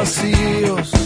vacíos.